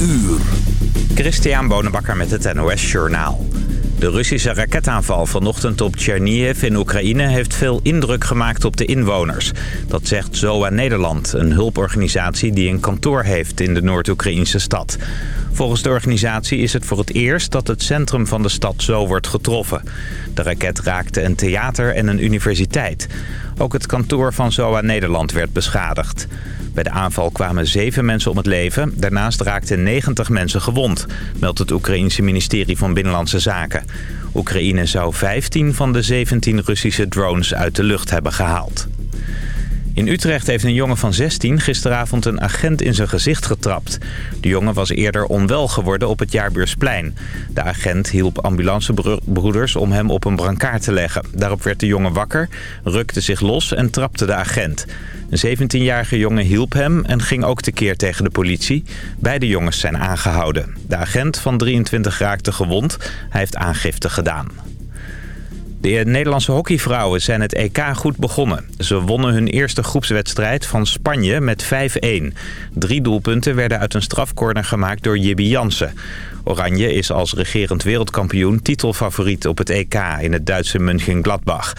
uur. Christian Bonenbakker met het NOS Journaal. De Russische raketaanval vanochtend op Chernihiv in Oekraïne... heeft veel indruk gemaakt op de inwoners. Dat zegt ZOA Nederland, een hulporganisatie die een kantoor heeft... in de Noord-Oekraïnse stad. Volgens de organisatie is het voor het eerst dat het centrum van de stad zo wordt getroffen. De raket raakte een theater en een universiteit. Ook het kantoor van ZOA Nederland werd beschadigd. Bij de aanval kwamen zeven mensen om het leven. Daarnaast raakten 90 mensen gewond, meldt het Oekraïense ministerie van Binnenlandse Zaken. Oekraïne zou 15 van de 17 Russische drones uit de lucht hebben gehaald. In Utrecht heeft een jongen van 16 gisteravond een agent in zijn gezicht getrapt. De jongen was eerder onwel geworden op het Jaarbeursplein. De agent hielp ambulancebroeders om hem op een brancard te leggen. Daarop werd de jongen wakker, rukte zich los en trapte de agent. Een 17-jarige jongen hielp hem en ging ook tekeer tegen de politie. Beide jongens zijn aangehouden. De agent van 23 raakte gewond. Hij heeft aangifte gedaan. De Nederlandse hockeyvrouwen zijn het EK goed begonnen. Ze wonnen hun eerste groepswedstrijd van Spanje met 5-1. Drie doelpunten werden uit een strafcorner gemaakt door Jibby Jansen. Oranje is als regerend wereldkampioen titelfavoriet op het EK in het Duitse München-Gladbach.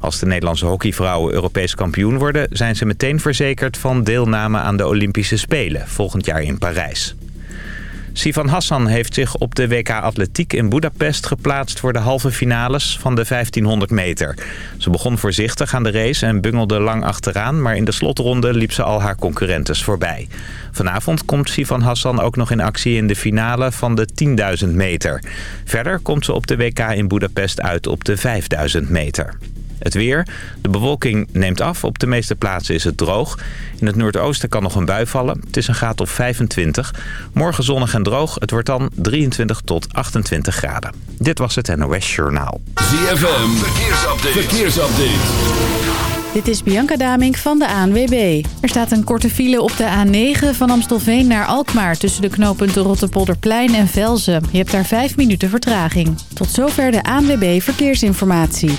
Als de Nederlandse hockeyvrouwen Europees kampioen worden... zijn ze meteen verzekerd van deelname aan de Olympische Spelen volgend jaar in Parijs. Sivan Hassan heeft zich op de WK Atletiek in Budapest geplaatst voor de halve finales van de 1500 meter. Ze begon voorzichtig aan de race en bungelde lang achteraan, maar in de slotronde liep ze al haar concurrentes voorbij. Vanavond komt Sivan Hassan ook nog in actie in de finale van de 10.000 meter. Verder komt ze op de WK in Budapest uit op de 5000 meter. Het weer. De bewolking neemt af. Op de meeste plaatsen is het droog. In het noordoosten kan nog een bui vallen. Het is een graad of 25. Morgen zonnig en droog. Het wordt dan 23 tot 28 graden. Dit was het NOS Journaal. ZFM. Verkeersupdate. Verkeersupdate. Dit is Bianca Damink van de ANWB. Er staat een korte file op de A9 van Amstelveen naar Alkmaar... tussen de knooppunten Rotterpolderplein en Velzen. Je hebt daar 5 minuten vertraging. Tot zover de ANWB Verkeersinformatie.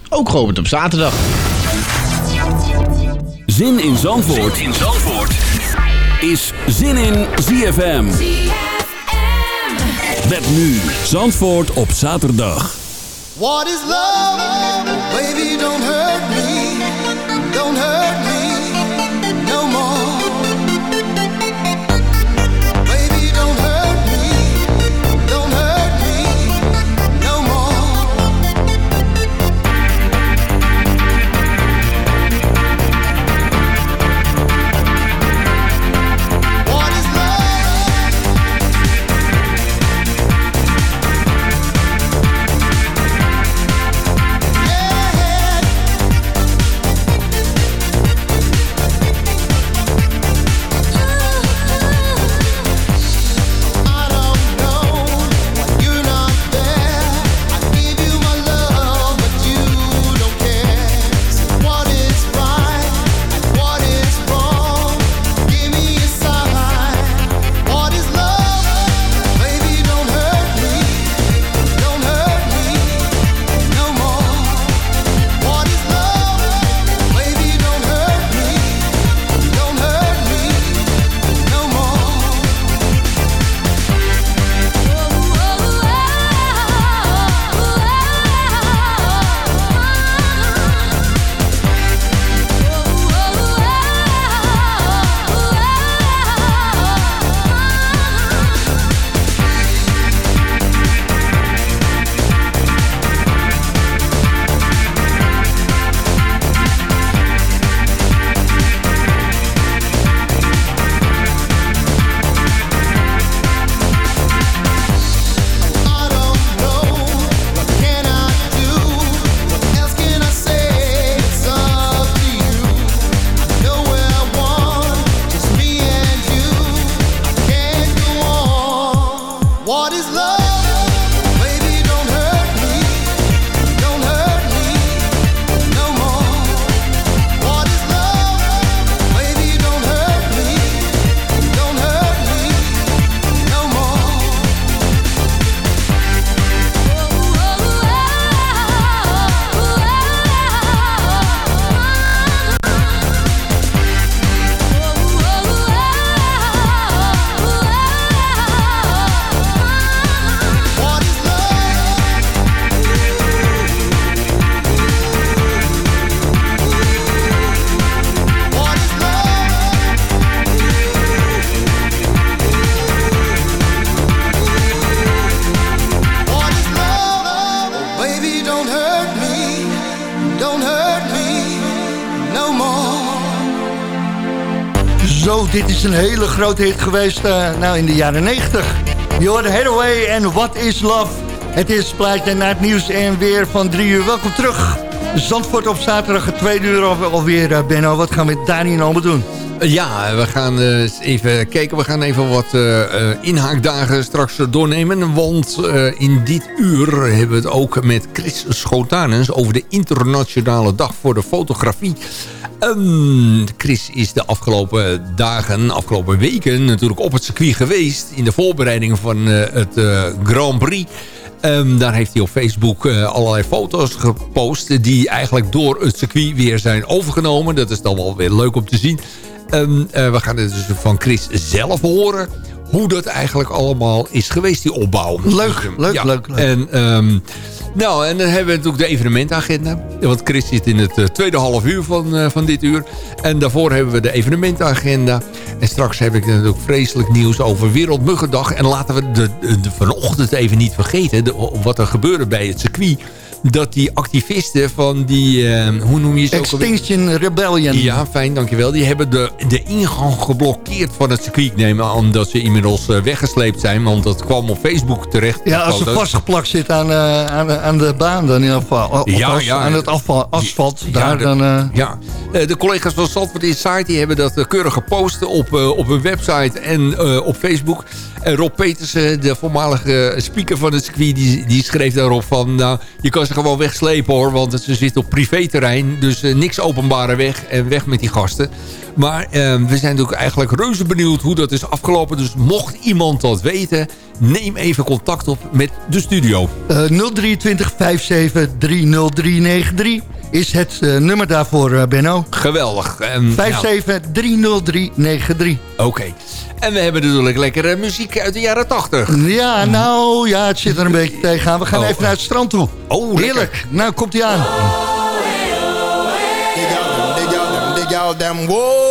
ook geopend op zaterdag. Zin in Zandvoort, in Zandvoort. is Zin in ZFM. Met nu Zandvoort op zaterdag. What is love? Baby, don't hurt me. Don't hurt me. Dit is een hele grote hit geweest eh, nou, in de jaren 90. Je hoorde Hathaway en What is Love? Het is plaatje naar het nieuws en weer van drie uur. Welkom terug. Zandvoort op zaterdag, tweede uur al- alweer, uh, Benno. Wat gaan we daar niet allemaal doen? Ja, we gaan eh, even kijken. We gaan even wat eh, eh, inhaakdagen straks doornemen. Want eh, in dit uur hebben we het ook met Chris Schotanens... over de Internationale Dag voor de Fotografie. Chris is de afgelopen dagen, afgelopen weken... natuurlijk op het circuit geweest... in de voorbereiding van eh, het eh, Grand Prix... Daar heeft hij op Facebook eh, allerlei foto's gepost... die eigenlijk door het circuit weer zijn overgenomen. Dat is dan wel weer leuk om te zien. We gaan het dus van Chris zelf horen... hoe dat eigenlijk allemaal is geweest, die opbouw. Leuk, leuk, Ja. leuk, leuk. En, ehm, nou, en dan hebben we natuurlijk de evenementagenda. Want Chris zit in het eh, tweede half uur van, eh, van dit uur. En daarvoor hebben we de evenementagenda. En straks heb ik natuurlijk vreselijk nieuws over Wereldmuggendag. En laten we de, de, vanochtend even niet vergeten... De, wat er gebeurde bij het circuit. Dat die activisten van die... eh, hoe noem je ze ook? Extinction Rebellion. Ja, fijn, dankjewel. Die hebben de, de ingang geblokkeerd van het circuit. Ik neem aan dat ze inmiddels eh, weggesleept zijn. Want dat kwam op Facebook terecht. Ja, als ze vastgeplakt zit aan, eh, aan, aan de baan dan in ieder geval. Of Ja. Aan het afval, asfalt. Ja, daar de- dan, eh, Ja, de collega's van Zandvoort Insight die hebben dat keurig gepost op, op hun website en op Facebook. En Rob Petersen, de voormalige speaker van het circuit, die, die schreef daarop van... Nou, je kan gewoon wegslepen hoor, want ze zitten op privéterrein. Dus eh, niks openbare weg en weg met die gasten. Maar eh, we zijn natuurlijk eigenlijk reuze benieuwd hoe dat is afgelopen. Dus mocht iemand dat weten, neem even contact op met de studio. eh, 023 57 30393 is het eh, nummer daarvoor, eh, Benno. Geweldig. En, nou, 57 30393. Oké. En we hebben natuurlijk lekkere muziek uit de jaren 80. Ja, nou, ja, het zit er een beetje tegenaan. We gaan Oh. even naar het strand toe. Oh, lekker. Heerlijk. Nou, komt hij aan. Dig out them, dig out them, dig out them, whoa.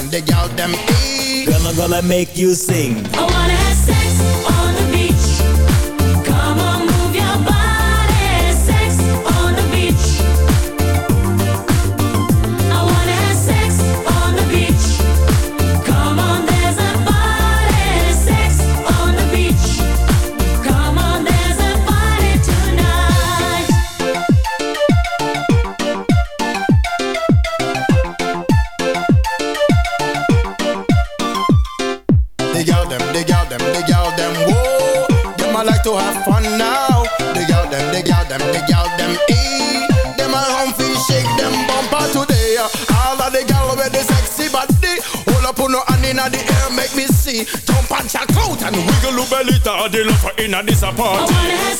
and the gal them. Girl, I'm gonna make you sing. I wanna have sex. inna this apartment.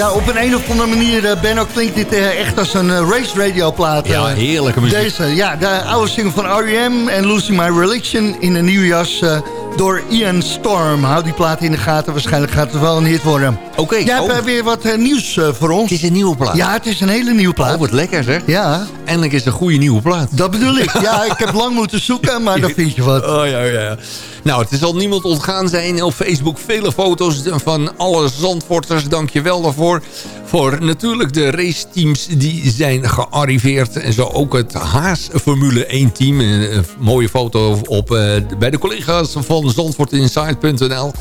Ja, op een, een of andere manier, eh, Benno, klinkt dit eh, echt als een eh, race radio plaat. Ja, heerlijke muziek. Deze, ja, de oude single van R.E.M. en Losing My Religion in een nieuwe jas door Ian Storm. Hou die plaat in de gaten, waarschijnlijk gaat het wel een hit worden. Oké, Jij hebt oh. eh, weer wat eh, nieuws eh, voor ons. Het is een nieuwe plaat. Ja, het is een hele nieuwe plaat. Oh, wat lekker zeg. Ja, Eindelijk is het een goede nieuwe plaat. dat bedoel ik. Ja, ik heb lang moeten zoeken, maar dan vind je wat. Oh ja, ja, ja. Nou, het zal niemand ontgaan zijn. Op Facebook vele foto's van alle Zandvoorters. Dank je wel daarvoor. Voor natuurlijk de raceteams die zijn gearriveerd. En zo ook het Haas Formule 1 team. Een, mooie foto op, bij de collega's van zandvoortinside.nl.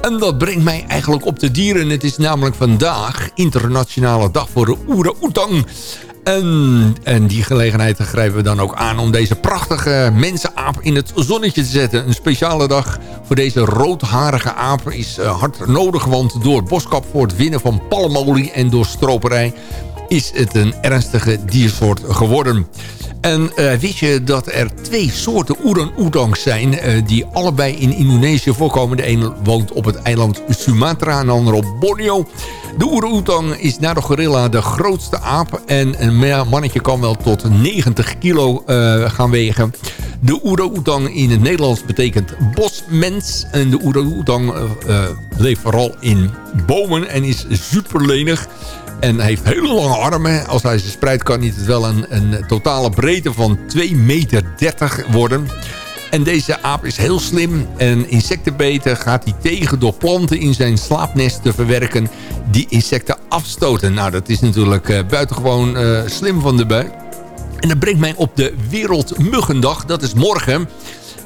En dat brengt mij eigenlijk op de dieren. Het is namelijk vandaag internationale dag voor de Oera-Oetang. En, en die gelegenheid grijpen we dan ook aan om deze prachtige mensenaap in het zonnetje te zetten. Een speciale dag voor deze roodharige aap is eh, hard nodig. Want door boskap voor het winnen van palmolie en door stroperij is het een ernstige diersoort geworden. En eh, wist je dat er twee soorten oerang-oetangs zijn... eh, die allebei in Indonesië voorkomen. De ene woont op het eiland Sumatra en de andere op Borneo. De oerang-oetang is na de gorilla de grootste aap... en een ma- mannetje kan wel tot 90 kilo eh, gaan wegen. De oerang-oetang in het Nederlands betekent bosmens. En de oerang-oetang eh, leeft vooral in bomen en is superlenig... En heeft hele lange armen. Als hij ze spreidt kan hij het wel een, een totale breedte van 2,30 meter worden. En deze aap is heel slim. En insectenbeten gaat hij tegen door planten in zijn slaapnest te verwerken... die insecten afstoten. Nou, dat is natuurlijk eh, buitengewoon eh, slim van de bui. En dat brengt mij op de Wereldmuggendag. Dat is morgen.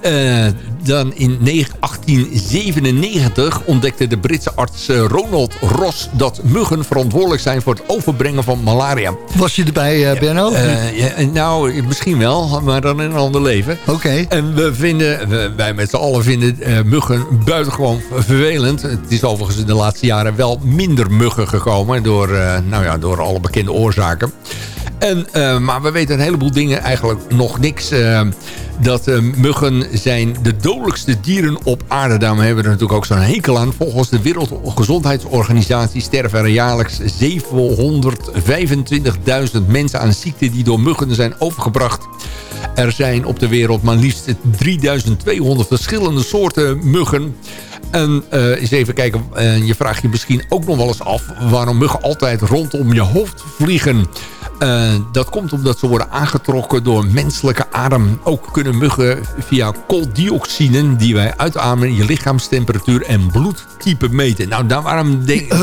Eh, dan in 1897 ontdekte de Britse arts eh, Ronald Ross... dat muggen verantwoordelijk zijn voor het overbrengen van malaria. Was je erbij, eh, Benno? Ja, nou, misschien wel, maar dan in een ander leven. Oké. En we vinden, wij met z'n allen vinden muggen buitengewoon vervelend. Het is overigens in de laatste jaren wel minder muggen gekomen... door, nou ja, door alle bekende oorzaken. En, eh, maar we weten een heleboel dingen eigenlijk nog niks. eh, dat eh, muggen zijn de dodelijkste dieren op aarde. Daarom hebben we er natuurlijk ook zo'n hekel aan. Volgens de Wereldgezondheidsorganisatie sterven er jaarlijks 725.000 mensen aan ziekten die door muggen zijn overgebracht. Er zijn op de wereld maar liefst 3200 verschillende soorten muggen. En eh, eens even kijken, eh, je vraagt je misschien ook nog wel eens af... waarom muggen altijd rondom je hoofd vliegen. Eh, dat komt omdat ze worden aangetrokken door menselijke adem. Ook kunnen muggen via kooldioxine die wij uitademen... je lichaamstemperatuur en bloedtype meten. Nou, daar, waarom denk,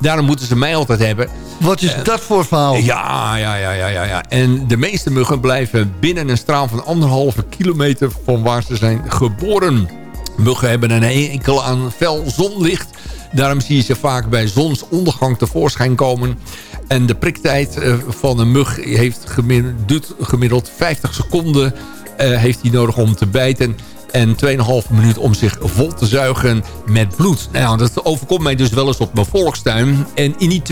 daarom moeten ze mij altijd hebben. Wat is dat voor verhaal? Ja, ja, ja, ja, ja, ja. En de meeste muggen blijven binnen een straal van anderhalve kilometer van waar ze zijn geboren. Muggen hebben een enkel aan fel zonlicht. Daarom zie je ze vaak bij zonsondergang tevoorschijn komen. En de priktijd eh, van een mug heeft gemiddeld, duurt gemiddeld 50 seconden eh, heeft hij nodig om te bijten. En 2,5 minuut om zich vol te zuigen met bloed. Nou, dat overkomt mij dus wel eens op mijn volkstuin. En in die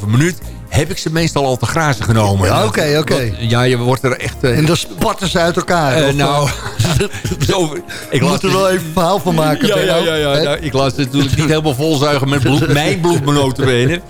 2,5 minuut heb ik ze meestal al te grazen genomen. Ja, oké, oké. Want, Ja, je wordt er echt... eh, En dan spatten ze uit elkaar. eh, of, nou, zo, ik moet er wel even een verhaal van maken. ja, ja, ja? Nou, ik laat ze natuurlijk niet helemaal volzuigen met bloed. Mijn bloed, mijn notabene.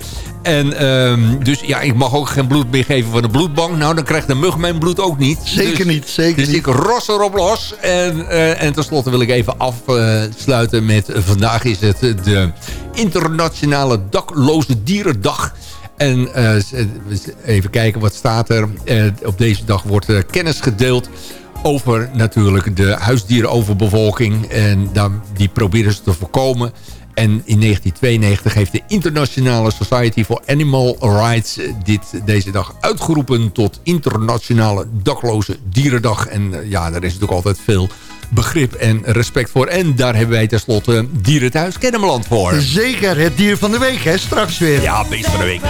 En ehm, dus ja, ik mag ook geen bloed meer geven van de bloedbank. Nou, dan krijgt de mug mijn bloed ook niet. Zeker Dus- niet, zeker dus niet. ik ros erop los. En, eh, en tenslotte wil ik even afsluiten met... eh, vandaag is het de internationale dakloze dierendag. En eh, z- even kijken wat staat er. Eh, op deze dag wordt eh, kennis gedeeld over natuurlijk de huisdierenoverbevolking. En die proberen ze te voorkomen. En in 1992 heeft de Internationale Society for Animal Rights eh, dit, deze dag uitgeroepen tot Internationale Dakloze Dierendag. En eh, ja, daar is natuurlijk altijd veel begrip en respect voor. En daar hebben wij tenslotte Dierenthuis Kennemerland voor. Zeker, het dier van de week, hè? Straks weer. Ja, beest van de week.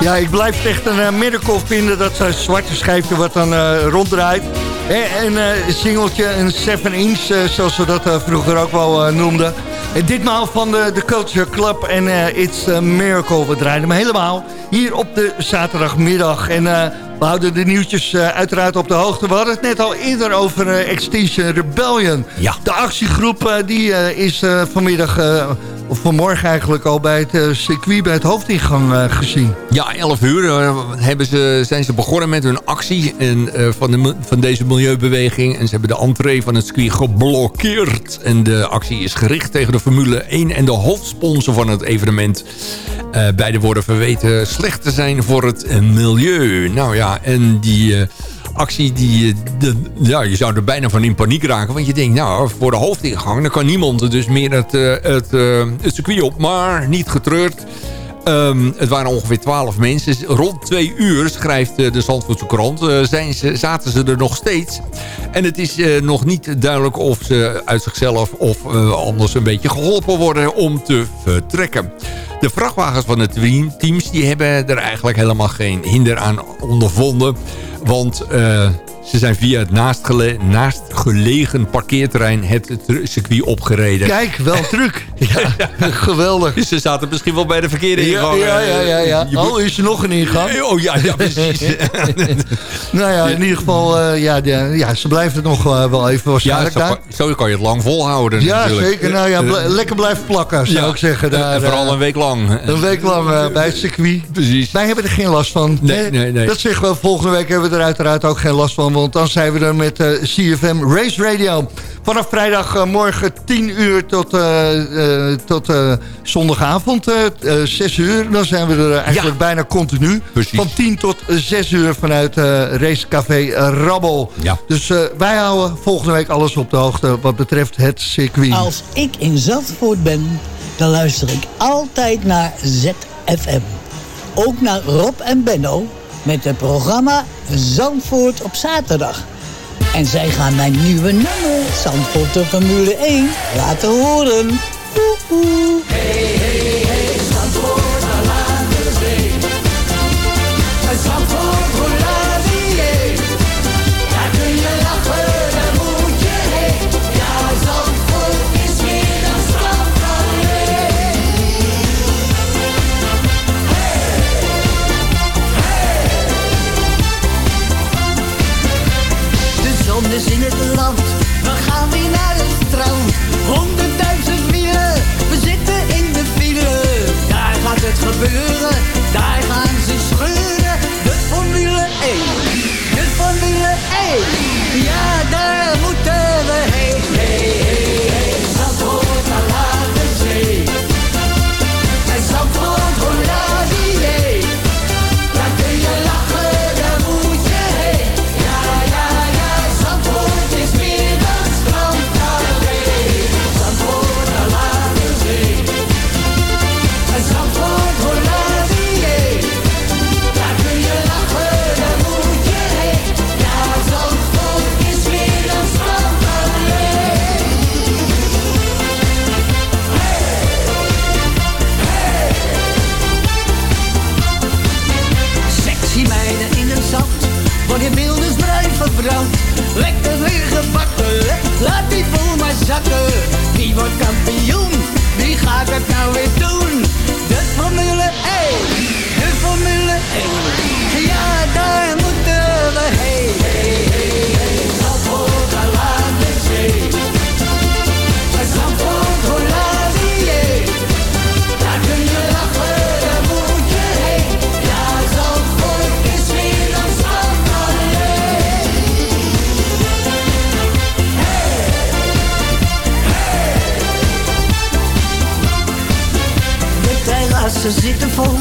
Ja, ik blijf het echt een eh, miracle vinden dat zo'n zwarte schijfje wat dan eh, ronddraait. En een eh, singeltje, een 7 inch, zoals we dat vroeger ook wel noemden. En ditmaal van de, de Culture Club en It's a Miracle. We draaien hem helemaal hier op de zaterdagmiddag. En we houden de nieuwtjes uiteraard op de hoogte. We hadden het net al eerder over Extinction Rebellion. Ja. De actiegroep die is vanmiddag, vanmorgen eigenlijk al bij het eh, circuit, bij het hoofdingang eh, gezien. Ja, 11 uur eh, hebben ze, zijn ze begonnen met hun actie van, de, van deze milieubeweging. En ze hebben de entree van het circuit geblokkeerd. En de actie is gericht tegen de Formule 1 en de hoofdsponsor van het evenement. Beide worden verweten slecht te zijn voor het milieu. Nou ja, en die... actie die, de, ja, je zou er bijna van in paniek raken. Want je denkt, nou, voor de hoofdingang... dan kan niemand dus meer het, eh, het, eh, het circuit op. Maar niet getreurd. Ehm, het waren ongeveer 12 mensen. Rond twee uur, schrijft eh, de Zandvoortse krant, zijn ze, zaten ze er nog steeds. En het is nog niet duidelijk of ze uit zichzelf of anders een beetje geholpen worden om te vertrekken. De vrachtwagens van de team- teams die hebben er eigenlijk helemaal geen hinder aan ondervonden. Want eh, ze zijn via het naastgele naastgelegen parkeerterrein het circuit opgereden. Kijk, wel truc. Ja, geweldig. Dus ze zaten misschien wel bij de verkeerde Ja, ingang. ja, ja, ja, ja. Je Oh, is er nog een ingang? Oh ja, ja precies. Nou ja, in ieder geval, eh, ja, de- ja, ze blijven het nog eh, wel even ja, waarschijnlijk zo, daar. zo kan je het lang volhouden Ja, natuurlijk. zeker. Nou ja, bl- lekker blijven plakken, zou Ja, ik zeggen. en- Daar, en vooral een week lang. Een week lang eh, bij het circuit. Precies. Wij hebben er geen last van. Nee, nee, nee. Dat zeggen we, volgende week hebben we er uiteraard ook geen last van. Want dan zijn we er met eh, CFM Race Radio. Vanaf vrijdag eh, morgen 10 uur tot, tot eh, zondagavond eh, eh, 6 uur. Dan zijn we er eigenlijk bijna continu. Precies. Van 10 tot 6 uur vanuit eh Racecafé Rabbel. Ja. Dus eh, wij houden volgende week alles op de hoogte wat betreft het circuit. Als ik in Zandvoort ben, dan luister ik altijd naar ZFM. Ook naar Rob en Benno met het programma Zandvoort op zaterdag. En zij gaan mijn nieuwe nummer, Zandvoort de Formule 1, laten horen. Woe, woe. De gebeuren, Lekker Lekker gebakken, laat die vol maar zakken. Wie wordt kampioen? Wie gaat het nou weer doen? De Formule 1, de Formule 1. Ja, daar zitten vol.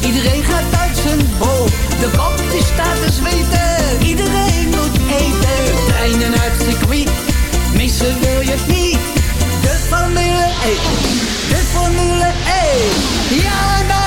Iedereen gaat uit zijn bol. De kop die staat te zweten. Iedereen moet eten. Treinen uit het circuit. Missen wil je het niet. De Formule 1. De Formule 1. Ja, daar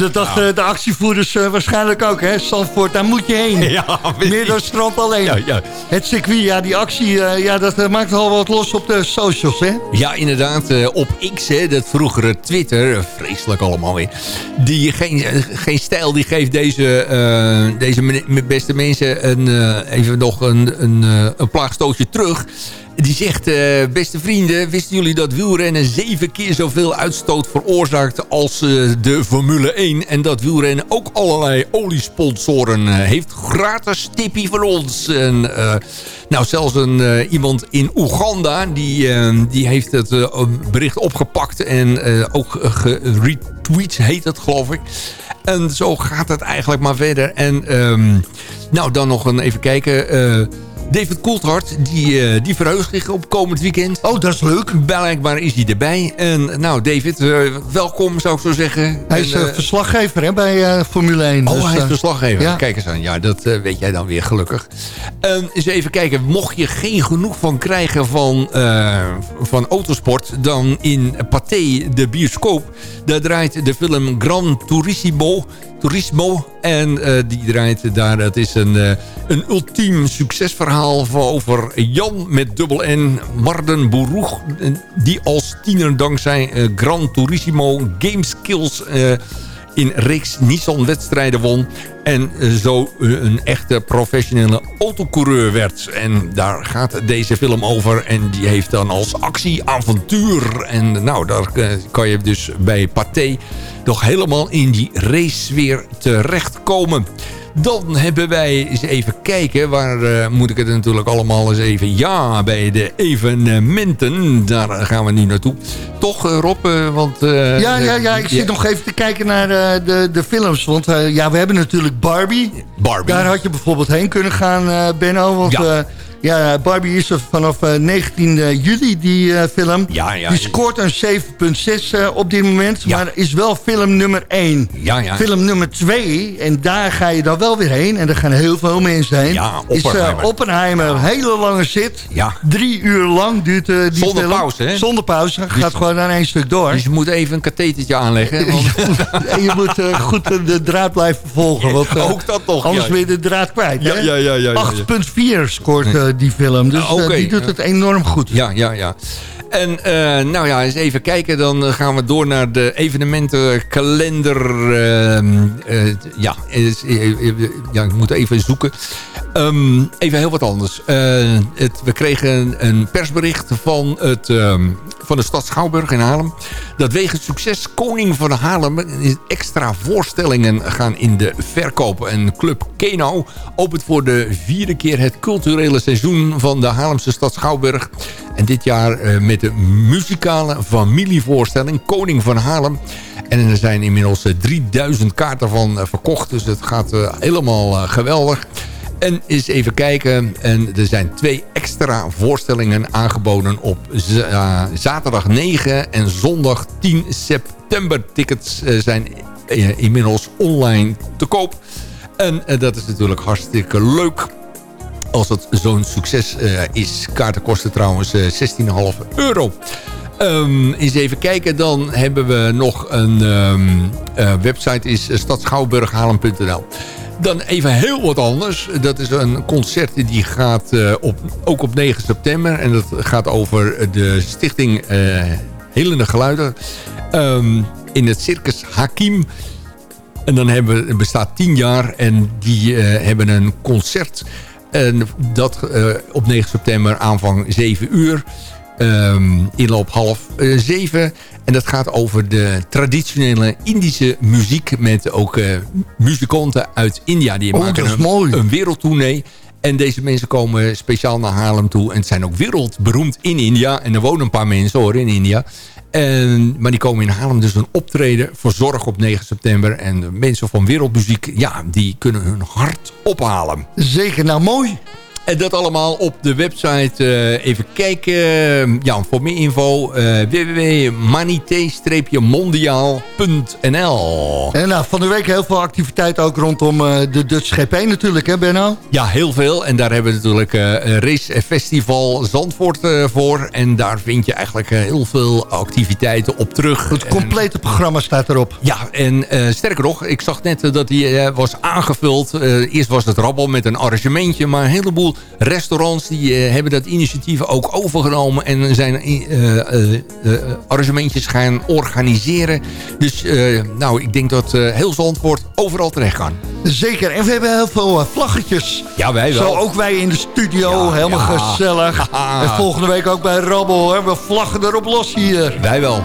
dat dachten de actievoerders eh, waarschijnlijk ook, hè? Zandvoort, daar moet je heen. Ja, Meer dan strand alleen. Ja, ja. Het circuit, ja, die actie, eh, ja, dat eh, maakt al wat los op de socials, hè? Ja, inderdaad. eh, op X, hè, dat vroegere Twitter, eh, vreselijk allemaal weer. Die geen, eh, geen stijl, die geeft deze, eh, deze beste mensen een, eh, even nog een, een, eh, een plaagstootje terug. Die zegt, eh, beste vrienden, wisten jullie dat wielrennen zeven keer zoveel uitstoot veroorzaakt als eh, de Formule 1? En dat wielrennen ook allerlei oliesponsoren eh, heeft. Gratis tippie van ons. En, nou, zelfs een, iemand in Oeganda, die, die heeft het bericht opgepakt en ook geretweet, heet het geloof ik. En zo gaat het eigenlijk maar verder. En ehm, nou, dan nog een even kijken... David Coulthard, die, eh, die verheugt zich op komend weekend. Oh, dat is leuk. Blijkbaar is hij erbij. En nou, David, eh, welkom zou ik zo zeggen. Hij is En, eh, verslaggever hè, bij Formule 1. Oh, dus, hij is verslaggever. ja. Kijk eens aan. Ja, dat weet jij dan weer gelukkig. Ehm, eens even kijken. Mocht je geen genoeg van krijgen van, van autosport... dan in Pathé, de bioscoop... daar draait de film Gran Turismo... Turismo. En die draait daar. Dat is een, een ultiem succesverhaal over Jan met dubbel N. Marden Boeroeg. Die als tiener dankzij eh, Gran Turismo Game Skills... eh, in reeks Nissan-wedstrijden won. En eh, zo een echte professionele autocoureur werd. En daar gaat deze film over. En die heeft dan als actie avontuur. En nou, daar kan je dus bij Pathé nog helemaal in die race weer terechtkomen. Dan hebben wij eens even kijken. Waar eh, moet ik het natuurlijk allemaal eens even... Ja, bij de evenementen. Daar gaan we nu naartoe. Toch, eh, Rob? eh, want, Ja, ja, ja, ik zit nog even te kijken naar de, de films. Want ja, we hebben natuurlijk Barbie. Barbie. Daar had je bijvoorbeeld heen kunnen gaan, Benno. Want Ja. Ja. Barbie is er vanaf eh, 19 juli, die eh, film. Ja, ja. Die scoort een 7,6 eh, op dit moment. Ja. Maar is wel film nummer 1. Ja, ja. Film nummer 2, en daar ga je dan wel weer heen. En daar gaan heel veel mensen heen. Ja, Is Oppenheimer. eh, Oppenheimer. Hele lange zit. Ja. Drie uur lang duurt eh, die Zonder film. pauze, hè? Zonder pauze. Gaat gewoon aan één stuk door. Dus je moet even een kathetertje aanleggen. Want... En je moet eh, goed eh, de draad blijven volgen. Want, eh, Ook dat nog, Anders ja. ben je de draad kwijt. Ja, hè? ja, ja, ja, ja, ja. 8,4 scoort eh, die film. Dus Ah, eh, die doet het enorm goed. Ja, ja, ja. En eh, nou ja, eens even kijken. Dan eh, gaan we door naar de evenementenkalender. eh, ja, is- eh, eh, ja, ik moet even zoeken. Ehm, even heel wat anders. Eh, het, we kregen een persbericht van, het, ehm, van de stad Schouwburg in Haarlem. Dat wegens succes Koning van Haarlem extra voorstellingen gaan in de verkoop. En Club Keno opent voor de vierde keer het culturele seizoen van de Haarlemse stad Schouwburg. En dit jaar eh, met de muzikale familievoorstelling Koning van Haarlem. En er zijn inmiddels eh, 3000 kaarten van eh, verkocht. Dus het gaat eh, helemaal eh, geweldig. En eens even kijken. En er zijn twee extra voorstellingen aangeboden op eh, zaterdag 9 en zondag 10 september. Tickets eh, zijn eh, inmiddels online te koop. En eh, dat is natuurlijk hartstikke leuk als het zo'n succes eh, is. Kaarten kosten trouwens eh, 16,5 euro. Ehm, eens even kijken, dan hebben we nog een ehm, eh, website, is stadschouwburghalen.nl. Dan even heel wat anders. Dat is een concert die gaat op, ook op 9 september. En dat gaat over de stichting Helende Geluiden. Ehm, in het Circus Hakim. En dan hebben, bestaat tien jaar en die hebben een concert. En dat eh, op 9 september aanvang 7 uur. Ehm, inloop half eh, 7. En dat gaat over de traditionele Indische muziek. Met ook eh, muzikanten uit India. Die Oh, maken een, een wereldtournee. En deze mensen komen speciaal naar Haarlem toe. En het zijn ook wereldberoemd in India. En er wonen een paar mensen hoor in India. En, maar die komen in Haarlem dus een optreden voor zorg op 9 september. En de mensen van wereldmuziek, ja, die kunnen hun hart ophalen. Zeker, nou mooi. En dat allemaal op de website. eh, even kijken. Ja, voor meer info. eh www.manité-mondiaal.nl En nou, van de week heel veel activiteit ook rondom eh, de Dutch GP natuurlijk, hè Benno? Ja, heel veel. En daar hebben we natuurlijk Race Festival Zandvoort voor. En daar vind je eigenlijk heel veel activiteiten op terug. Het complete programma staat erop. Ja, en sterker nog, ik zag net dat die was aangevuld. Eerst was het rabbel met een arrangementje. Maar een heleboel restaurants die eh, hebben dat initiatief ook overgenomen. En zijn eh, eh, arrangementjes gaan organiseren. Dus nou, ik denk dat heel Zandvoort overal terecht kan. Zeker, en we hebben heel veel vlaggetjes. Ja, wij wel. Zo ook wij in de studio, Ja, helemaal ja. gezellig. En volgende week ook bij Rabbel, hè? we vlaggen erop los hier. Wij wel.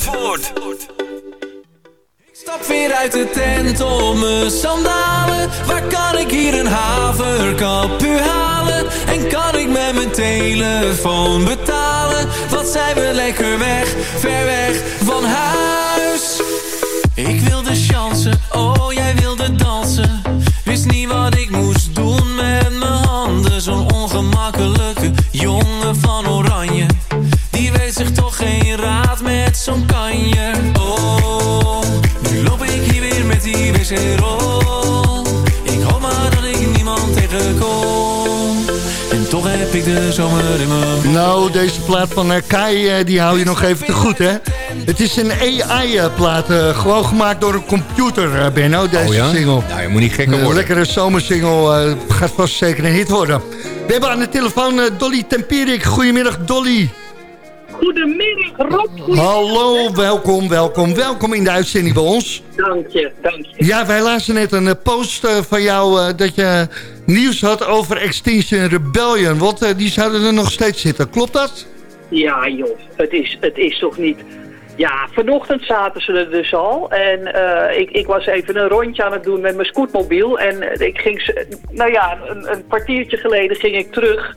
Zandvoort. Stap weer uit de tent om mijn sandalen. Waar kan ik hier een haverkapu halen? En kan ik met mijn telefoon betalen? Wat zijn we lekker weg, ver weg Ik hoop maar dat ik niemand tegenkom. En toch heb ik de zomer in mijn Nou, deze plaat van eh, Kai, eh, die hou je nog even te goed, hè? Het is een AI-plaat, gewoon gemaakt door een computer, eh, Benno, deze Oh ja? single. Nou, je moet niet gekker Een worden. lekkere zomersingle, eh, gaat vast zeker een hit worden. We hebben aan de telefoon eh, Dolly Tempierik. Goedemiddag, Dolly. Goedemiddag Rob. Hallo, welkom, welkom, welkom in de uitzending bij ons. Dank je, dank je. Ja, wij lazen net een eh, post eh, van jou eh, dat je nieuws had over Extinction Rebellion. Want die zouden er nog steeds zitten, klopt dat? Ja joh, het is, het is toch niet... Ja, vanochtend zaten ze er dus al. En ik, ik was even een rondje aan het doen met mijn scootmobiel. En ik ging, nou ja, een, een kwartiertje geleden ging ik terug.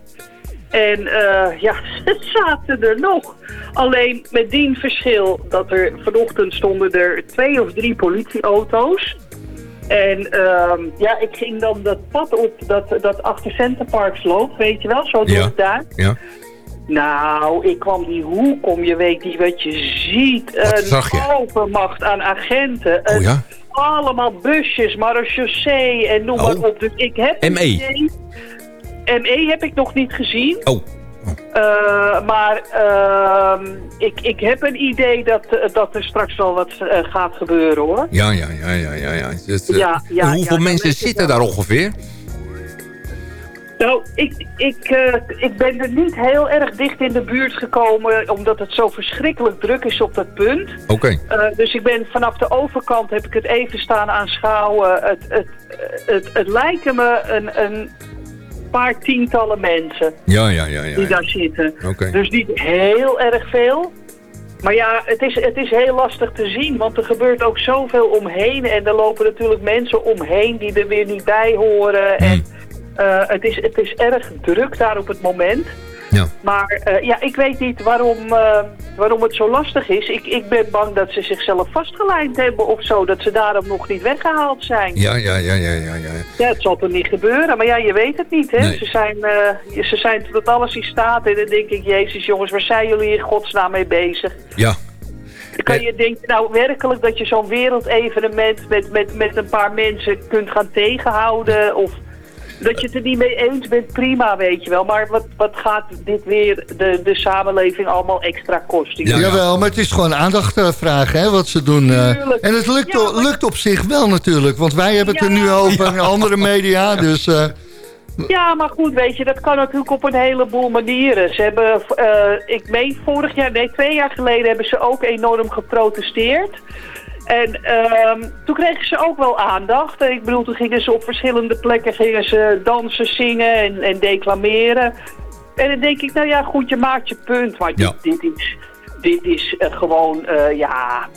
En eh, ja, ze zaten er nog. Alleen met dien verschil dat er vanochtend stonden er twee of drie politieauto's. En ehm, ja, ik ging dan dat pad op dat, dat achter Centerparks loopt, weet je wel, zo door Ja. het duin. Ja. Nou, ik kwam die hoek om, je weet niet wat je ziet. Wat een zag je? overmacht aan agenten. Oh ja? Allemaal busjes, marechaussee en noem Oh. maar op. Dus ik heb ME. ME heb ik nog niet gezien. Oh. Eh, maar ehm, ik, ik heb een idee dat, eh, dat er straks wel wat eh, gaat gebeuren hoor. Ja, ja, ja, ja, ja. ja. Eh, Ja, ja, hoeveel ja, mensen zitten daar ongeveer? Nou, ik, ik, ik ben er niet heel erg dicht in de buurt gekomen, omdat het zo verschrikkelijk druk is op dat punt. Oké. Dus ik ben vanaf de overkant heb ik het even staan aanschouwen. Het, het, het, het lijken me een, een paar tientallen mensen Ja, ja, ja, ja. die daar zitten. Dus niet heel erg veel. Maar ja, het is, het is heel lastig te zien, want er gebeurt ook zoveel omheen. En er lopen natuurlijk mensen omheen die er weer niet bij horen. Hmm. En eh, het, is, het is erg druk daar op het moment. Ja. Maar eh, ja, ik weet niet waarom, eh, waarom het zo lastig is. Ik, ik ben bang dat ze zichzelf vastgelijnd hebben of zo. Dat ze daarom nog niet weggehaald zijn. Ja, ja, ja, ja, ja, ja. Ja, het zal toch niet gebeuren. Maar ja, je weet het niet, hè. Nee. Ze, zijn, eh, ze zijn tot alles in staat. En dan denk ik, jezus jongens, waar zijn jullie in godsnaam mee bezig? Ja. Dan kan je denken, nou werkelijk dat je zo'n wereldevenement met, met, met een paar mensen kunt gaan tegenhouden. Of dat je het er niet mee eens bent, prima, weet je wel. Maar wat, wat gaat dit weer de, de samenleving allemaal extra kosten? Jawel, maar het is gewoon aandacht eh, vragen, hè, wat ze doen. eh. Tuurlijk. en het lukt, Ja, maar- lukt op zich wel natuurlijk, want wij hebben het er nu over in andere media. Dus eh, Ja, maar goed, weet je, dat kan natuurlijk op een heleboel manieren. Ze hebben, eh, ik meen vorig jaar, nee, twee jaar geleden hebben ze ook enorm geprotesteerd. En ehm, toen kregen ze ook wel aandacht. Ik bedoel, toen gingen ze op verschillende plekken gingen ze dansen, zingen en, en declameren. En dan denk ik, nou ja, goed, je maakt je punt. Maar dit, dit is, dit is eh, gewoon, eh, ja...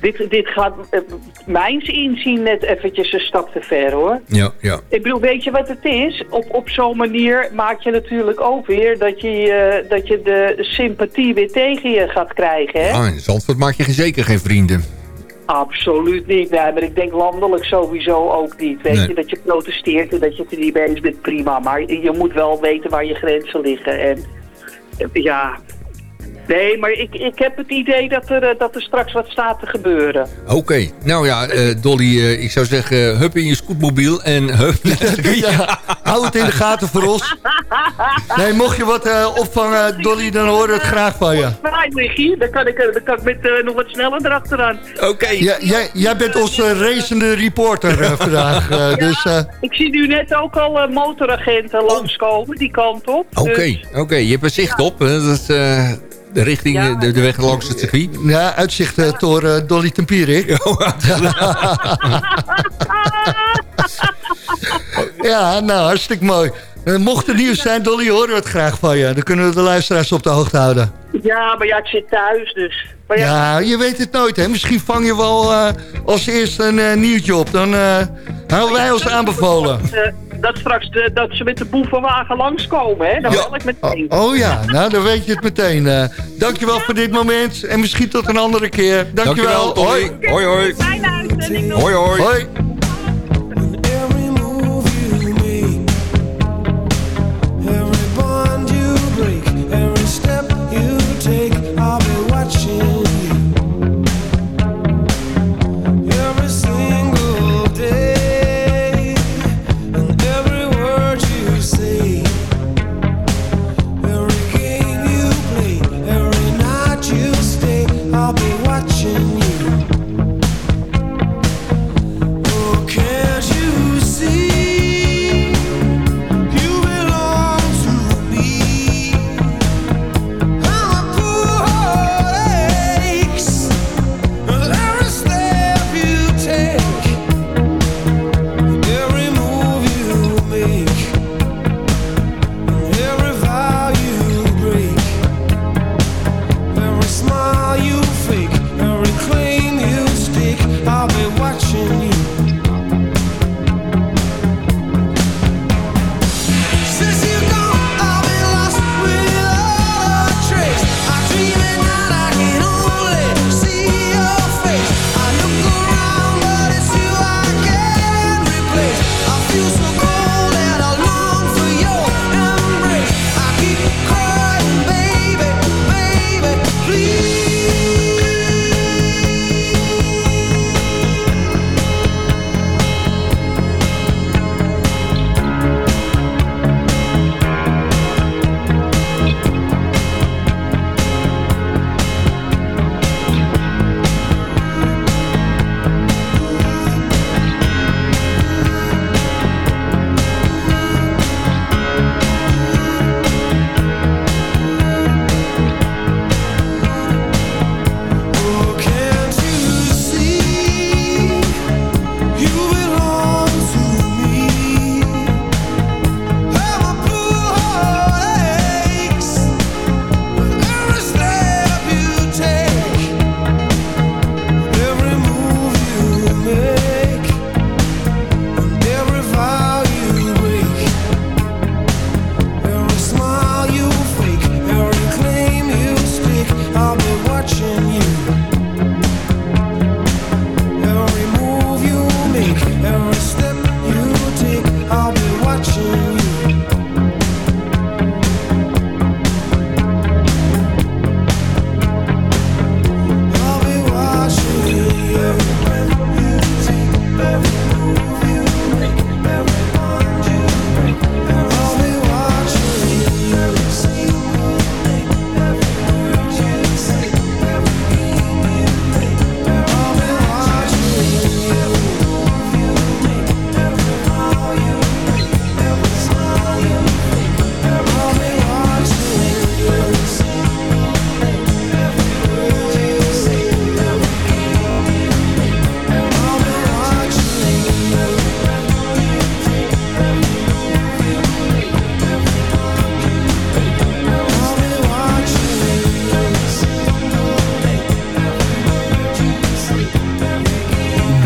Dit, dit gaat, uh, mijns inzien, net eventjes een stap te ver, hoor. Ja, ja. Ik bedoel, weet je wat het is? Op, op zo'n manier maak je natuurlijk ook weer dat je, eh, dat je de sympathie weer tegen je gaat krijgen, hè? Ah, in Zandvoort maak je zeker geen vrienden. Absoluut niet. Nee, maar ik denk landelijk sowieso ook niet. Weet Nee. je, dat je protesteert en dat je het er niet mee eens bent, prima. Maar je moet wel weten waar je grenzen liggen. En ja... Nee, maar ik, ik heb het idee dat er, eh, dat er straks wat staat te gebeuren. Oké, nou ja, eh, Dolly, eh, ik zou zeggen, hup in je scootmobiel en hup. ja, hou het in de gaten voor ons. Nee, mocht je wat eh, opvangen, Dolly, dan horen we het graag van je. Michiel, dan kan ik, dan kan ik met nog wat sneller erachteraan. Oké. Ja, jij, jij bent onze racende reporter vandaag. eh, dus eh, Ik zie nu net ook al eh, motoragenten langskomen, die kant op. Oké, Dus, oké, je hebt er zicht op. hè, Dat is eh, richting, Ja. de, de weg langs het circuit. ja, uitzicht eh, door eh, Dolly Tempierik. ja, nou, hartstikke mooi. Eh, mocht er nieuws zijn, Dolly, horen we het graag van je. Dan kunnen we de luisteraars op de hoogte houden. ja, maar ja, ik zit thuis dus. Maar ja, Ja, je weet het nooit, hè. Misschien vang je wel eh, als eerste een nieuwtje op. Dan eh, houden wij ons aanbevolen. Dat straks de, dat ze met de boevenwagen langskomen, hè? Dan bel ik meteen. Oh, oh ja, nou dan weet je het meteen. eh. dankjewel voor dit moment en misschien tot een andere keer. Dankjewel. Dankjewel, Hoi. Hoi, hoi. Fijne uitzending nog. Hoi, hoi. Hoi.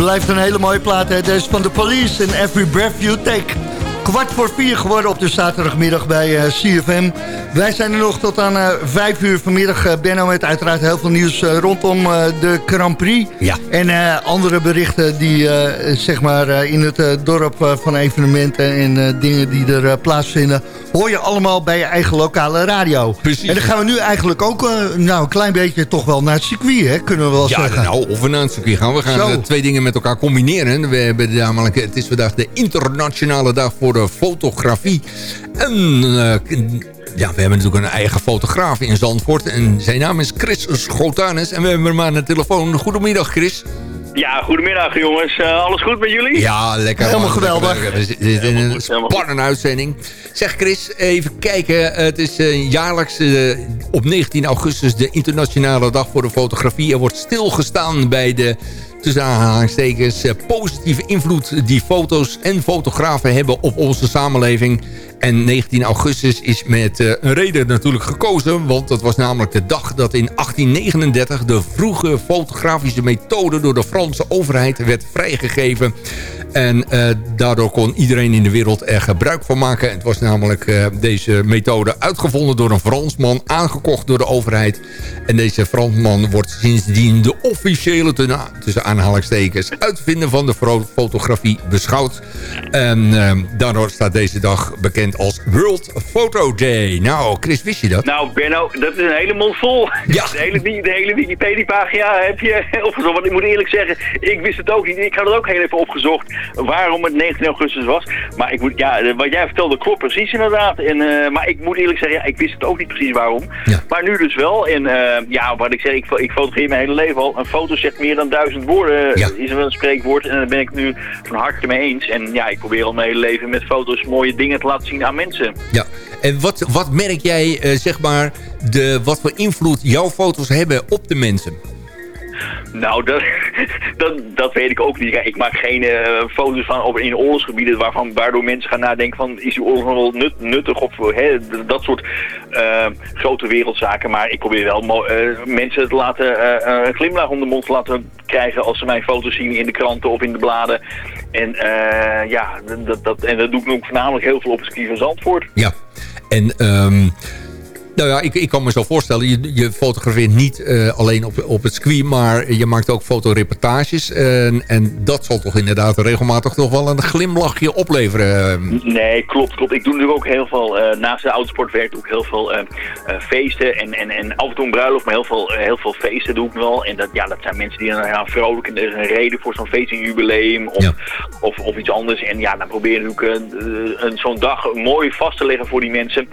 Blijft een hele mooie plaat, hè? Deze van de Police en Every Breath You Take. Kwart voor vier geworden op de zaterdagmiddag bij eh, CFM. Wij zijn er nog tot aan eh, vijf uur vanmiddag. eh, Benno met uiteraard heel veel nieuws rondom de Grand Prix. Ja. En andere berichten die zeg maar in het dorp van evenementen en dingen die er plaatsvinden... hoor je allemaal bij je eigen lokale radio. Precies. En dan gaan we nu eigenlijk ook nou, een klein beetje toch wel naar het circuit, hè? kunnen we wel Ja, zeggen. nou, of we naar het circuit gaan. We gaan Zo. twee dingen met elkaar combineren. We hebben namelijk, het is vandaag de internationale dag voor fotografie. En eh, ja, we hebben natuurlijk een eigen fotograaf in Zandvoort. En zijn naam is Chris Schotanus. En we hebben hem aan de telefoon. Goedemiddag, Chris. Ja, goedemiddag jongens. Eh, alles goed met jullie? Ja, lekker. Helemaal man. geweldig. We zitten in een spannende uitzending. Zeg Chris, even kijken. Het is eh, jaarlijks eh, op 19 augustus de internationale dag voor de fotografie. Er wordt stilgestaan bij de tussen aanhalingstekens positieve invloed die foto's en fotografen hebben op onze samenleving. En 19 augustus is met eh, een reden natuurlijk gekozen. Want dat was namelijk de dag dat in 1839 de vroege fotografische methode door de Franse overheid werd vrijgegeven. En eh, daardoor kon iedereen in de wereld er gebruik van maken. Het was namelijk eh, deze methode uitgevonden door een Fransman, aangekocht door de overheid. En deze Fransman wordt sindsdien de officiële, tussen- aanhalingstekens, uitvinder van de fotografie beschouwd. En eh, daardoor staat deze dag bekend als World Photo Day. Nou, Chris, wist je dat? Nou, Benno, dat is een hele mond vol. Ja. De hele, de hele Wikipedia-pagina heb je opgezocht. Want ik moet eerlijk zeggen, ik wist het ook niet. Ik had het ook heel even opgezocht. Waarom het 19 augustus was. Maar ik moet, ja, wat jij vertelde klopt precies inderdaad. En, eh, maar ik moet eerlijk zeggen, ja, ik wist het ook niet precies waarom. Maar nu dus wel. En eh, ja, wat ik zeg, ik, ik fotografeer mijn hele leven al. Een foto zegt meer dan duizend woorden, eh, is wel een spreekwoord. En daar ben ik nu van harte mee eens. En ja, ik probeer al mijn hele leven met foto's mooie dingen te laten zien aan mensen. Ja. En wat, wat merk jij, zeg maar, de, wat voor invloed jouw foto's hebben op de mensen? Nou, dat, dat, weet ik ook niet. Ik maak geen eh, foto's van in oorlogsgebieden waarvan, waardoor mensen gaan nadenken van is die oorlog wel nut, nuttig of dat soort eh, grote wereldzaken. Maar ik probeer wel eh, mensen te laten een glimlach om de mond te laten krijgen als ze mijn foto's zien in de kranten of in de bladen. En ja, dat, dat, en dat doe ik ook voornamelijk heel veel op het van Zandvoort. Ja. En ehm, nou ja, ik, ik kan me zo voorstellen, je, je fotografeert niet eh, alleen op, op het circuit, maar je maakt ook fotoreportages. En, en dat zal toch inderdaad regelmatig toch wel een glimlachje opleveren. Nee, klopt, klopt. Ik doe natuurlijk ook heel veel, eh, naast de autosportwerk ik heel veel eh, feesten en, en, en af en toe een bruiloft, maar heel veel, heel veel feesten doe ik wel. En dat, ja, dat zijn mensen die dan gaan vrolijk en er is een reden voor zo'n feest, een jubileum of, of, of iets anders. En ja, dan probeer natuurlijk een- zo'n dag mooi vast te leggen voor die mensen.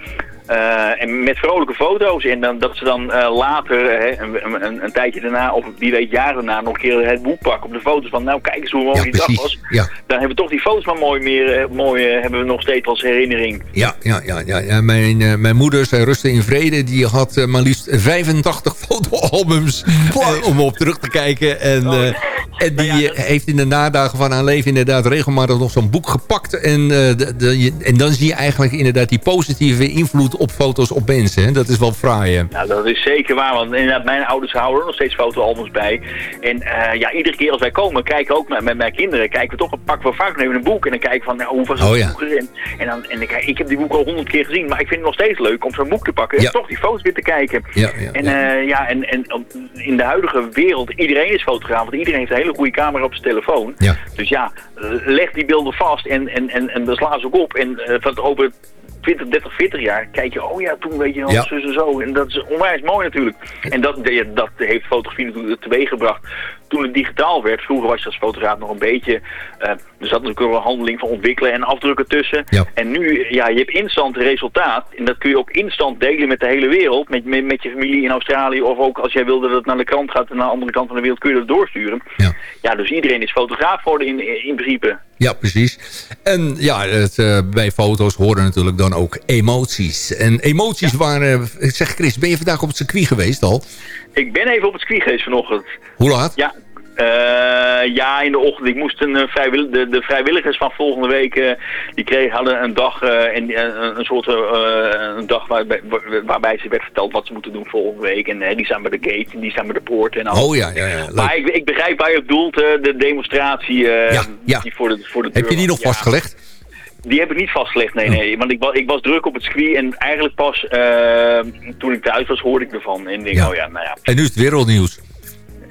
Eh, en met vrolijke foto's. En dan, dat ze dan eh, later, hè, een, een, een tijdje daarna, of wie weet jaren daarna, nog een keer het boek pakken op de foto's van, nou kijk eens hoe mooi Ja, die dag was. Ja. Dan hebben we toch die foto's maar mooi, meer, eh, mooi eh, hebben we nog steeds als herinnering. Ja, ja, ja, ja, ja. Mijn, eh, mijn moeder, zij rustte in vrede. Die had eh, maar liefst 85 fotoalbums eh, om op terug te kijken. En, Oh, eh, en die eh, heeft in de nadagen van haar leven inderdaad regelmatig nog zo'n boek gepakt. En, eh, de, en dan zie je eigenlijk inderdaad die positieve invloed op foto's op mensen. Hè. Dat is wel fraai. hè. Nou, dat is zeker waar, want inderdaad, mijn ouders houden er nog steeds fotoalbums bij. En eh, ja, iedere keer als wij komen, kijken ook met, met mijn kinderen, kijken we toch, pakken we vaak nog even een boek en dan kijken van, nou, hoe was het Oh ja. vroeger? En, en dan, en ik heb die boek al honderd keer gezien, maar ik vind het nog steeds leuk om zo'n boek te pakken en toch die foto's weer te kijken. Ja, ja, en ja, ja en, en in de huidige wereld, iedereen is fotograaf, want iedereen heeft een hele goede camera op zijn telefoon. Ja. Dus ja, eh, leg die beelden vast en, en, en, en slaan ze ook op. En eh, van over 20, 30, 40 jaar kijk je, oh ja, toen weet je Ja. zo en zo. En dat is onwijs mooi natuurlijk. En dat, dat heeft fotografie natuurlijk teweeggebracht. Toen het digitaal werd, vroeger was je als fotograaf nog een beetje... eh, er zat natuurlijk wel een handeling van ontwikkelen en afdrukken tussen. Ja. En nu, ja, je hebt instant resultaat. En dat kun je ook instant delen met de hele wereld. Met, met, met je familie in Australië. Of ook als jij wilde dat het naar de krant gaat en naar de andere kant van de wereld kun je dat doorsturen. Ja. Ja, dus iedereen is fotograaf geworden in, in principe. Ja, precies. En ja, het, eh, bij foto's horen natuurlijk dan ook emoties. En emoties waren... Zeg Chris, ben je vandaag op het circuit geweest al? Ik ben even op het circuit geweest vanochtend. Hoe laat? Ja, eh, ja, in de ochtend. Ik moest een, eh, vrijwillig, de, de vrijwilligers van volgende week, eh, die kregen, hadden een dag, en, een, een soort een dag waarbij, waarbij ze werd verteld wat ze moeten doen volgende week. En die staan bij de gate, en die staan bij de poort en alles. Oh ja, ja, ja. Leuk. Maar ik, ik begrijp waar je op doelt, de demonstratie eh, ja. die voor de, voor de Heb je deur die nog. Ja. vastgelegd? Die heb ik niet vastgelegd, nee, Oh. nee. Want ik, was ik was druk op het circuit en eigenlijk pas toen ik thuis was hoorde ik ervan. En denk, Ja. oh ja, nou ja. En nu is het wereldnieuws.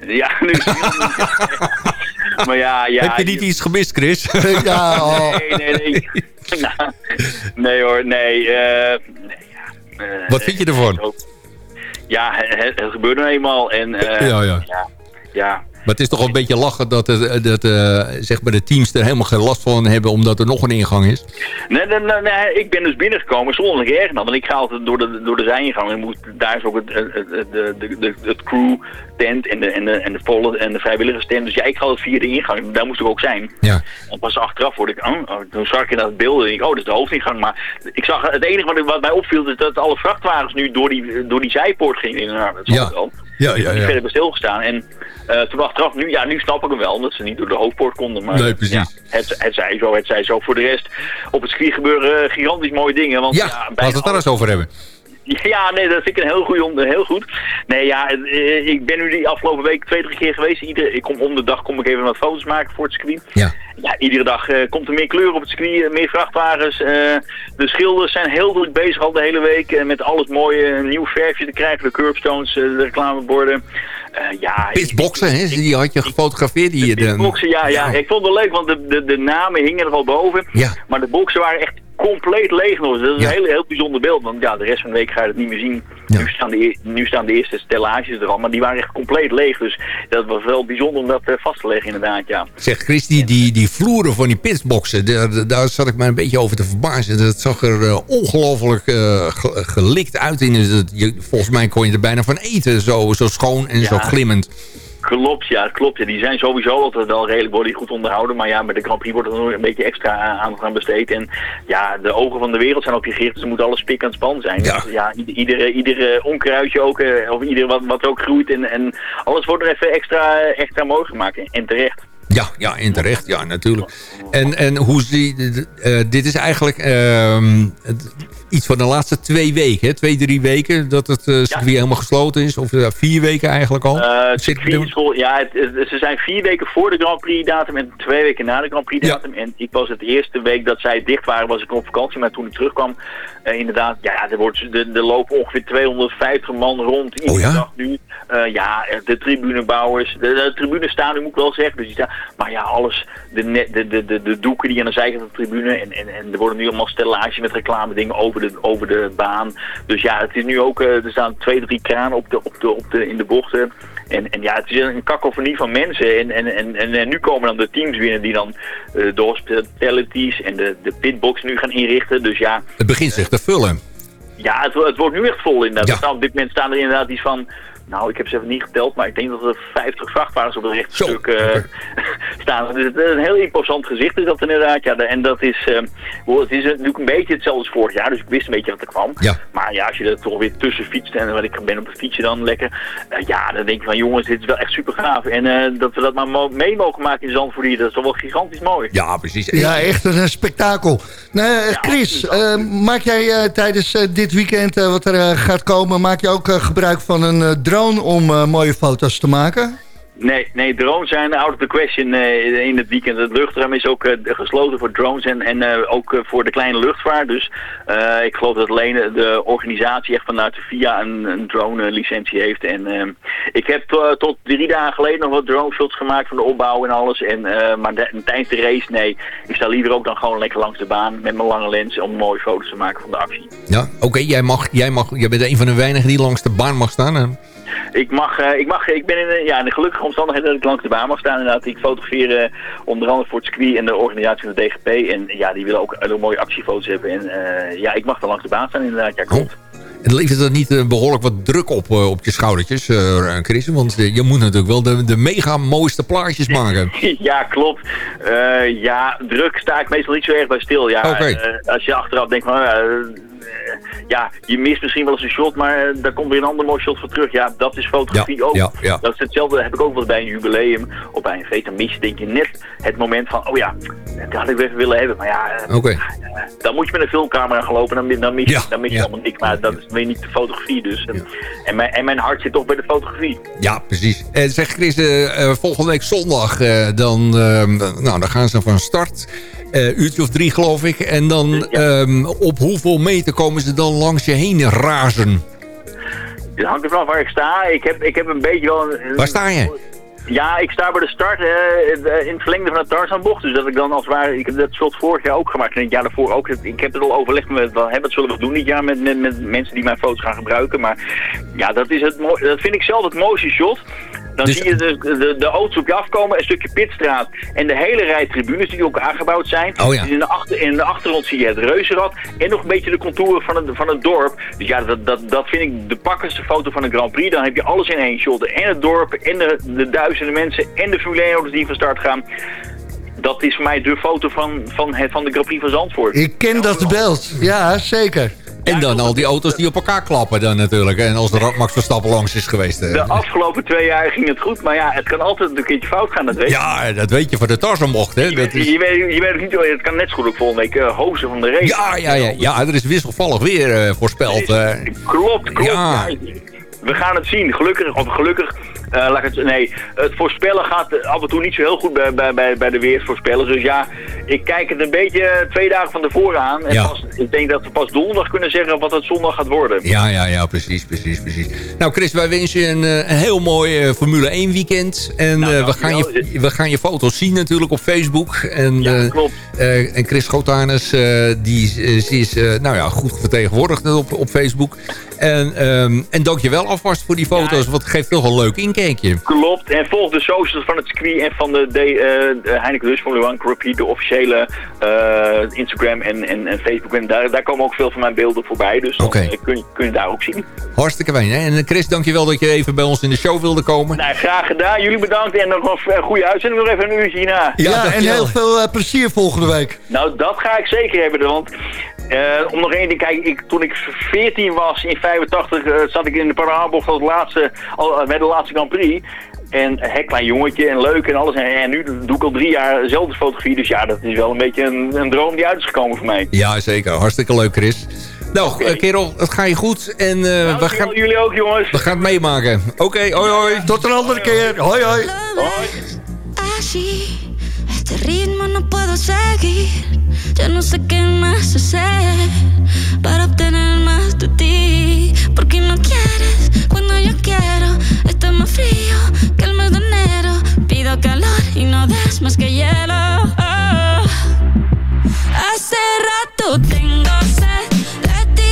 Ja, nu Maar ja, ja. Heb je niet iets gemist, Chris? ja, oh. Nee, nee, nee. Nou, nee hoor, nee. eh, nee ja. Eh, Wat vind je ervan? Ja, het, het gebeurt nou eenmaal. En, eh, Ja, ja. ja. ja. Maar het is toch wel een beetje lachen dat, het, dat eh, zeg maar de teams er helemaal geen last van hebben... omdat er nog een ingang is. Nee, nee, nee, nee, ik ben dus binnengekomen zonder dat ik erg. Want ik ga altijd door de, door de zijingang. En moet, daar is ook het, het, het, de, de, de, het crew tent en de, en de, en de, volle, en de vrijwilligers tent. Dus ja, ik ga altijd via de ingang. Daar moest ik ook zijn. Ja. En pas achteraf word ik, oh, oh, toen zag ik in dat beeld en ik, oh, dat is de hoofdingang. Maar ik zag, het enige wat, wat mij opviel is dat alle vrachtwagens nu door die, door die zijpoort gingen. Nou, dat zag Ja. ik wel. Ja, ja, ben ja. verder bij stilgestaan. En eh, toen achteraf, nu, ja, nu snap ik hem wel, dat ze niet door de hoofdpoort konden. Maar, Nee, precies. Ja, het, het zij zo, het zij zo. Voor de rest, op het circuit gebeuren eh, gigantisch mooie dingen. Want, Ja, ja, laten we het daar eens over hebben. ja, nee, dat vind ik een heel, goeie, on- heel goed. Nee, ja, eh, ik ben nu die afgelopen week twee, drie keer geweest. Ieder, ik kom om de dag kom ik even wat foto's maken voor het circuit. Ja. Ja, iedere dag eh, komt er meer kleur op het circuit, eh, meer vrachtwagens. de schilders zijn heel druk bezig al de hele week met alles mooie een nieuw verfje te krijgen. De curbstones, de reclameborden. Ja, Pitboxen, hè? Die had je gefotografeerd. Die, de, boxen, ja, ja, Ik vond het wel leuk, want de, de, de namen hingen er al boven. Ja. Maar de boxen waren echt compleet leeg nog. Dat is Ja. een heel, heel bijzonder beeld. Want ja, de rest van de week ga je het niet meer zien. Nu, staan de, e- nu staan de eerste stellages er al, maar die waren echt compleet leeg. Dus dat was wel bijzonder om dat eh, vast te leggen inderdaad, ja. Zeg Chris, die, die, die vloeren van die pitboxen, daar, daar zat ik me een beetje over te verbazen. Dat zag er eh, ongelooflijk eh, ge- gelikt uit. In je, volgens mij kon je er bijna van eten, zo, zo schoon en zo glimmend. Klopt, ja, klopt. Ja. Die zijn sowieso altijd wel redelijk worden goed onderhouden. Maar ja, met de Grand Prix wordt er nog een beetje extra aandacht aan besteed. En ja, de ogen van de wereld zijn op je gericht. Dus er moet alles pik en span zijn. Ja. Dus, ja ieder- iedere, iedere onkruidje ook, eh, of ieder wat, wat ook groeit. En, en alles wordt er even extra, extra mooi gemaakt. En, terecht. Ja, ja, en terecht, ja, natuurlijk. En, en hoe zie je... eh, dit is eigenlijk ehm, iets van de laatste twee weken, hè? twee, drie weken... dat het eh circuit helemaal gesloten is. Of eh, vier weken eigenlijk al. Eh, het Zit- circuit is vol- ja, het- het- ze zijn vier weken voor de Grand Prix datum en twee weken na de Grand Prix datum. En ik was het eerste week dat zij dicht waren, was ik op vakantie. Maar toen ik terugkwam, inderdaad, ja, er, wordt, er, er lopen ongeveer 250 man rond iedere Oh ja? dag nu. Ja, de tribunebouwers, de, de tribunes staan, nu moet ik wel zeggen. Dus die staan, maar ja, alles, de, de, de, de, de doeken die aan de zijkant van de tribune. En, en, en er worden nu allemaal stellages met reclame dingen over de, over de baan. Dus ja, het is nu ook, eh, er staan twee, drie kranen op de, op de, op de, in de bochten. En, en ja, het is een kakofonie van mensen. En, en, en, en, nu komen dan de teams binnen die dan eh, de hospitalities en de, de pitbox nu gaan inrichten. Dus ja, Het begint zich te vullen. ja, het, wo- het wordt nu echt vol inderdaad. Er staan op dit moment staan er inderdaad iets van... Nou, ik heb ze even niet geteld, maar ik denk dat er 50 vrachtwagens op het rechte stuk eh, staan. Dus het is een heel imposant gezicht is dat inderdaad. Ja, en dat is, eh, wel, het is natuurlijk een beetje hetzelfde als vorig jaar, dus ik wist een beetje wat er kwam. Ja. Maar ja, als je er toch weer tussen fietst en wat ik ben op het fietsje dan lekker. eh, ja, dan denk je van jongens, dit is wel echt super gaaf. En eh, dat we dat maar mo- mee mogen maken in Zandvoort hier, dat is toch wel gigantisch mooi. Ja, precies. Ja, echt een spektakel. Nou, Chris, eh, maak jij eh, tijdens dit weekend eh, wat er gaat komen... maak je ook gebruik van een eh, drone om eh, mooie foto's te maken? Nee, nee, drones zijn out of the question eh, in het weekend. Het luchtruim is ook eh, gesloten voor drones en, en eh, ook voor de kleine luchtvaart. Dus eh, ik geloof dat alleen de organisatie echt vanuit de VIA een, een drone eh, licentie heeft. En ik heb to- tot drie dagen geleden nog wat drone shots gemaakt van de opbouw en alles. En, eh, maar de- tijdens de race, nee. Ik sta liever ook dan gewoon lekker langs de baan met mijn lange lens om mooie foto's te maken van de actie. Ja, oké, jij, mag, jij, mag, jij bent een van de weinigen die langs de baan mag staan. hè? Ik mag, eh, ik mag, ik ben in, een- ja, in de gelukkige omstandigheden dat ik langs de baan mag staan. Inderdaad, ik fotografeer eh, onder andere voor het circuit en de organisatie van de DGP. En ja, die willen ook hele mooie actiefoto's hebben. En eh, ja, ik mag dan langs de baan staan inderdaad. Ja, klopt. En levert dat niet eh, behoorlijk wat druk op, eh, op je schoudertjes, eh, Chris? Want eh, je moet natuurlijk wel de, de mega mooiste plaatjes maken. ja, klopt. Eh, ja, druk sta ik meestal niet zo erg bij stil. Ja, eh, als je achteraf denkt van, eh, eh, ja, je mist misschien wel eens een shot, maar eh, daar komt weer een ander mooi shot voor terug. Ja, dat is fotografie Ja, ook. ja, ja. Dat is hetzelfde, heb ik ook wel bij een jubileum of bij een feest. Dan mis je denk je net het moment van, oh ja, dat had ik even willen hebben. Maar ja, eh, eh, dan moet je met een filmcamera gaan lopen, dan, dan mis je, dan mis je allemaal niks. Maar dat is weer niet de fotografie dus. En, mijn, en mijn hart zit toch bij de fotografie. Ja, precies. En zeg Chris, eh, eh, volgende week zondag, eh, dan, eh, nou, dan gaan ze van start. Eh uurtje of drie, geloof ik. En dan ehm, op hoeveel meter komen ze dan langs je heen razen? Het hangt ervan af waar ik sta. Ik heb, ik heb een beetje wel... Een, Waar sta je? Ja, ik sta bij de start eh, in het verlengde van de Tarzanbocht. Dus dat ik dan als het ware... Ik heb dat shot vorig jaar ook gemaakt en het jaar daarvoor ook. Ik heb het al overlegd met... Wat, zullen we doen dit jaar met, met, met mensen die mijn foto's gaan gebruiken. Maar ja, dat, is het mooi, dat vind ik zelf het mooiste shot. Dan Dus- zie je de, de, de auto's op je afkomen, een stukje pitstraat en de hele rij tribunes die ook aangebouwd zijn. Oh ja. Dus in, de achter, in de achtergrond zie je het reuzenrad en nog een beetje de contouren van het, van het dorp. Dus ja, dat, dat, dat vind ik de pakkendste foto van de Grand Prix. Dan heb je alles in één shot. En het dorp en de, de duizenden mensen en de Formule 1 auto's die van start gaan. Dat is voor mij de foto van, van, het, van de Grand Prix van Zandvoort. Ik ken dat beeld. Ja, zeker. En dan al die auto's die op elkaar klappen dan natuurlijk. En als er Max Verstappen langs is geweest. De afgelopen twee jaar ging het goed, maar ja, het kan altijd een keertje fout gaan, dat weet je. Ja, dat weet je van de Tarzanbocht. Hè? Dat is... Je, weet, je weet ook niet, het kan net zo goed ook volgende week uh, hozen van de race. Ja, ja, ja, ja, er is wisselvallig weer eh, voorspeld. eh. Klopt, klopt. Ja. Ja, we gaan het zien. Gelukkig, of gelukkig, laat ik het, nee, het voorspellen gaat eh, af en toe niet zo heel goed bij, bij, bij, bij de weersvoorspellers. Dus ja, ik kijk het een beetje eh, twee dagen van tevoren aan. En Ja. pas, ik denk dat we pas donderdag kunnen zeggen wat het zondag gaat worden. Ja, ja, ja, precies, precies, precies. Nou Chris, wij wensen je een, eh, een heel mooi eh, Formule 1 weekend. En Nou, eh, we, gaan je, we gaan je foto's zien natuurlijk op Facebook. En, Ja, eh, klopt. eh, en Chris Schotanus, eh, die is, is, eh, nou ja, goed vertegenwoordigd op, op Facebook. En, ehm en dankjewel alvast voor die foto's, want het geeft toch een leuk inkijkje. Klopt. En volg de socials van het circuit en van de, de, eh, de Heineken Dus Formula 1 Grand Prix, de officiële eh, Instagram en, en, en Facebook. En daar, daar komen ook veel van mijn beelden voorbij. Dus dan Oké. eh, kun, je, kun je daar ook zien. Hartstikke fijn. Hè? En Chris, dankjewel dat je even bij ons in de show wilde komen. Nou, graag gedaan. Jullie bedankt. En nog een goede uitzending. Nog even een uurtje hierna. Ja, en heel veel plezier volgende week. Nou, dat ga ik zeker hebben. Want om nog één ding, kijk, ik, toen ik 14 was in 85, eh, zat ik in de parabocht als laatste, al, eh, met de laatste Grand Prix. En een heel klein jongetje en leuk en alles. En, en nu doe ik al drie jaar dezelfde fotografie. Dus ja, dat is wel een beetje een, een droom die uit is gekomen voor mij. Ja, zeker. Hartstikke leuk, Chris. Nou, eh, kerel, het gaat je goed. En eh, we, gaan, Jullie ook, jongens. we gaan het meemaken. Oké, hoi hoi. Tot een andere keer. Hoi hoi. Así, este ritmo no puedo seguir. Ya no sé qué más hacer para obtener más de ti. Porque no quieres cuando yo quiero. Está más frío que el mes de enero. Pido calor y no das más que hielo. Hace rato tengo sed de ti,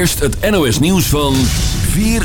eerst het NOS nieuws van 4